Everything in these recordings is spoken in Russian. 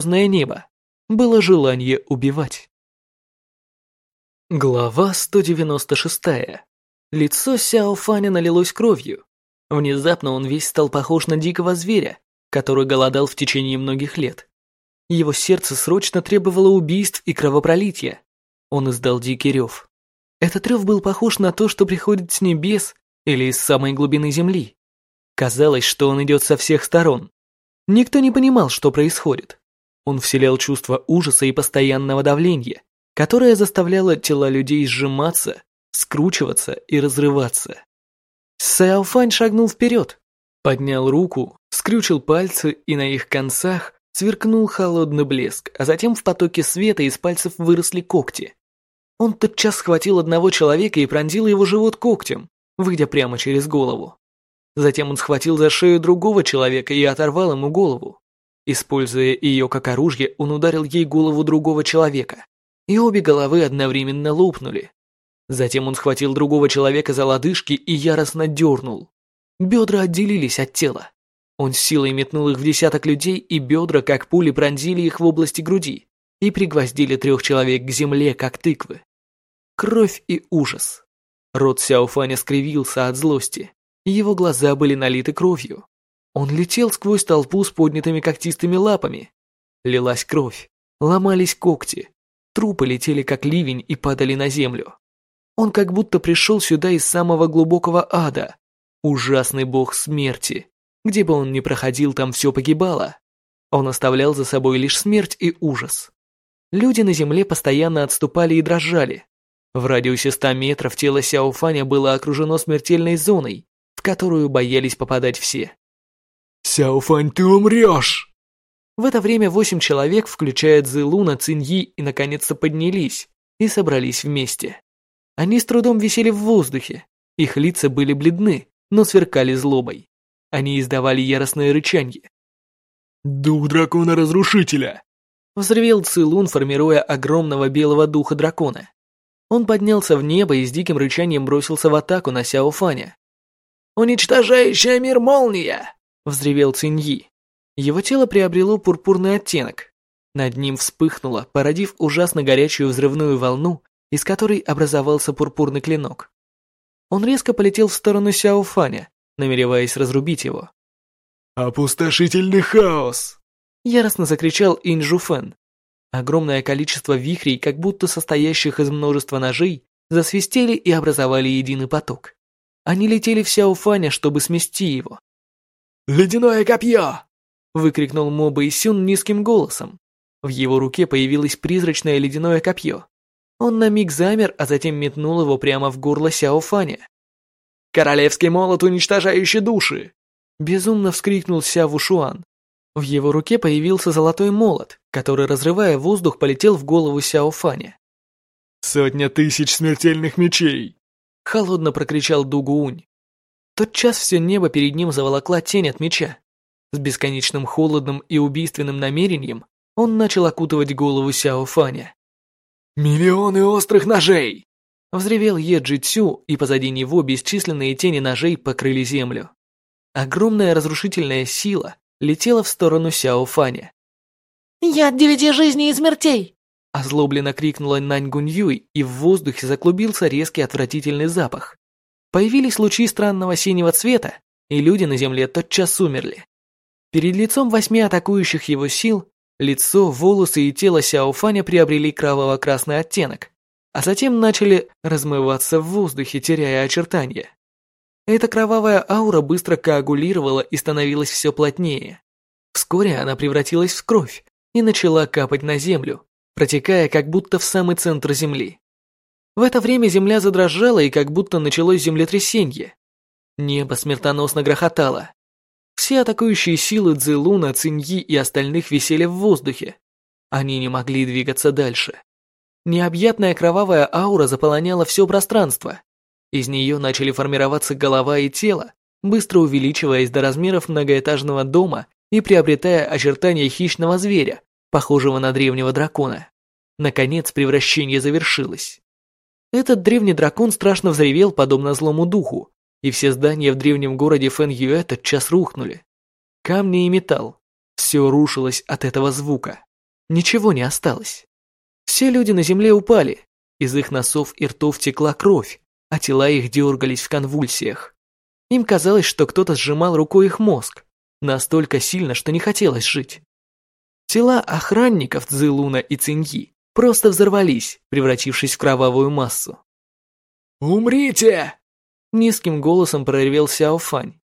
звездное небо, было желание убивать. Глава 196. Лицо Сяо Фаня налилось кровью. Внезапно он весь стал похож на дикого зверя, который голодал в течение многих лет. Его сердце срочно требовало убийств и кровопролития. Он издал дикий рев. Этот рев был похож на то, что приходит с небес или из самой глубины земли. Казалось, что он идет со всех сторон. Никто не понимал, что происходит. Он вселял чувство ужаса и постоянного давления, которое заставляло тела людей сжиматься, скручиваться и разрываться. Сяо шагнул вперед, поднял руку, скрючил пальцы и на их концах сверкнул холодный блеск, а затем в потоке света из пальцев выросли когти. Он тотчас схватил одного человека и пронзил его живот когтем, выйдя прямо через голову. Затем он схватил за шею другого человека и оторвал ему голову. Используя ее как оружие, он ударил ей голову другого человека, и обе головы одновременно лопнули. Затем он схватил другого человека за лодыжки и яростно дернул. Бедра отделились от тела. Он силой метнул их в десяток людей, и бедра, как пули, пронзили их в области груди и пригвоздили трех человек к земле, как тыквы. Кровь и ужас. Рот Сяофаня скривился от злости. Его глаза были налиты кровью. Он летел сквозь толпу с поднятыми когтистыми лапами. Лилась кровь, ломались когти. Трупы летели как ливень и падали на землю. Он как будто пришел сюда из самого глубокого ада. Ужасный бог смерти. Где бы он ни проходил, там все погибало. Он оставлял за собой лишь смерть и ужас. Люди на земле постоянно отступали и дрожали. В радиусе ста метров тело Сяофаня было окружено смертельной зоной, в которую боялись попадать все. «Сяофань, ты умрешь!» В это время восемь человек, включая Цзилуна, Циньи, и наконец-то поднялись и собрались вместе. Они с трудом висели в воздухе, их лица были бледны, но сверкали злобой. Они издавали яростное рычанье. «Дух дракона-разрушителя!» Взревел Цилун, формируя огромного белого духа дракона. Он поднялся в небо и с диким рычанием бросился в атаку на Сяо Фаня. «Уничтожающая мир молния!» Взревел Циньи. Его тело приобрело пурпурный оттенок. Над ним вспыхнуло, породив ужасно горячую взрывную волну, из которой образовался пурпурный клинок. Он резко полетел в сторону Сяо Фаня, намереваясь разрубить его. «Опустошительный хаос!» Яростно закричал Инжу Фэн. Огромное количество вихрей, как будто состоящих из множества ножей, засвистели и образовали единый поток. Они летели в Сяо Фаня, чтобы смести его. «Ледяное копье!» — выкрикнул Моба Исюн низким голосом. В его руке появилось призрачное ледяное копье. Он на миг замер, а затем метнул его прямо в горло Сяо Фаня. «Королевский молот, уничтожающий души!» Безумно вскрикнул Ся Вушуан. В его руке появился золотой молот, который, разрывая воздух, полетел в голову Сяо Фаня. «Сотня тысяч смертельных мечей!» Холодно прокричал Дугуунь. Тот час все небо перед ним заволокла тень от меча. С бесконечным холодным и убийственным намерением он начал окутывать голову Сяо Фаня. «Миллионы острых ножей!» Взревел Еджи Цю, и позади него бесчисленные тени ножей покрыли землю. Огромная разрушительная сила летела в сторону Сяо Фаня. «Яд девяти жизней и смертей!» Озлобленно крикнула Нань Гунь Юй, и в воздухе заклубился резкий отвратительный запах. Появились лучи странного синего цвета, и люди на земле тотчас умерли. Перед лицом восьми атакующих его сил лицо, волосы и тело Сяофаня приобрели кроваво-красный оттенок, а затем начали размываться в воздухе, теряя очертания. Эта кровавая аура быстро коагулировала и становилась все плотнее. Вскоре она превратилась в кровь и начала капать на землю, протекая как будто в самый центр земли. В это время земля задрожала и как будто началось землетрясение. Небо смертоносно грохотало. Все атакующие силы Цзилуна, Циньи и остальных висели в воздухе. Они не могли двигаться дальше. Необъятная кровавая аура заполоняла все пространство. Из нее начали формироваться голова и тело, быстро увеличиваясь до размеров многоэтажного дома и приобретая очертания хищного зверя, похожего на древнего дракона. Наконец превращение завершилось. Этот древний дракон страшно взревел, подобно злому духу, и все здания в древнем городе Фэн Юэ тотчас рухнули. Камни и металл. Все рушилось от этого звука. Ничего не осталось. Все люди на земле упали, из их носов и ртов текла кровь, а тела их дергались в конвульсиях. Им казалось, что кто-то сжимал рукой их мозг, настолько сильно, что не хотелось жить. Тела охранников Цзилуна и Циньи просто взорвались, превратившись в кровавую массу. «Умрите!» Низким голосом проревел Сяо Фань.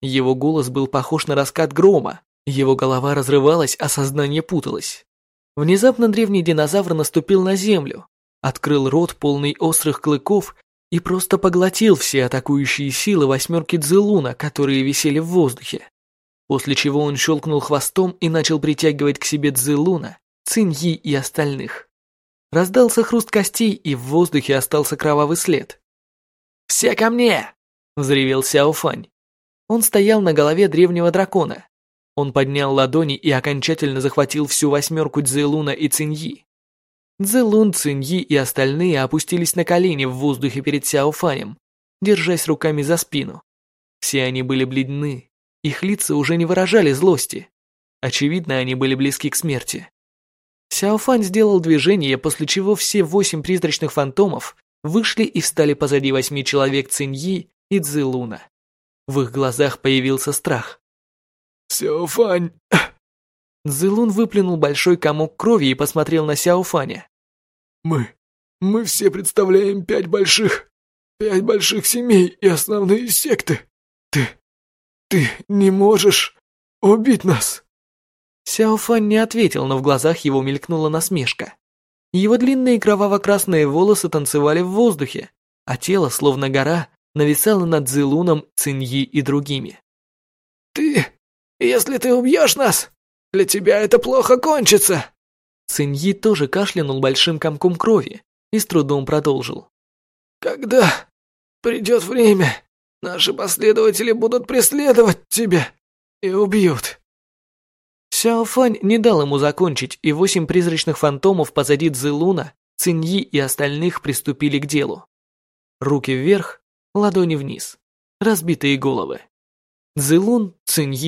Его голос был похож на раскат грома, его голова разрывалась, а сознание путалось. Внезапно древний динозавр наступил на землю, открыл рот полный острых клыков и просто поглотил все атакующие силы восьмерки Цзилуна, которые висели в воздухе. После чего он щелкнул хвостом и начал притягивать к себе Цзилуна, Циньи и остальных. Раздался хруст костей, и в воздухе остался кровавый след. «Все ко мне!» – взревел Сяо Фань. Он стоял на голове древнего дракона. Он поднял ладони и окончательно захватил всю восьмерку Цзэлуна и Циньи. Цзэлун, Циньи и остальные опустились на колени в воздухе перед Сяо Фанем, держась руками за спину. Все они были бледны, их лица уже не выражали злости. Очевидно, они были близки к смерти. Сяо Фань сделал движение, после чего все восемь призрачных фантомов вышли и встали позади восьми человек Циньи и Цзилуна. В их глазах появился страх. «Сяофань!» Цзилун выплюнул большой комок крови и посмотрел на Сяофаня. «Мы... мы все представляем пять больших... пять больших семей и основные секты. Ты... ты не можешь убить нас!» Сяофань не ответил, но в глазах его мелькнула насмешка. Его длинные кроваво-красные волосы танцевали в воздухе, а тело, словно гора, нависало над Зилуном, Циньи и другими. «Ты... если ты убьешь нас, для тебя это плохо кончится!» Циньи тоже кашлянул большим комком крови и с трудом продолжил. «Когда придет время, наши последователи будут преследовать тебя и убьют. Сяо Фань не дал ему закончить, и восемь призрачных фантомов позади Цзилуна, Циньи и остальных приступили к делу. Руки вверх, ладони вниз, разбитые головы. Цзилун, Циньи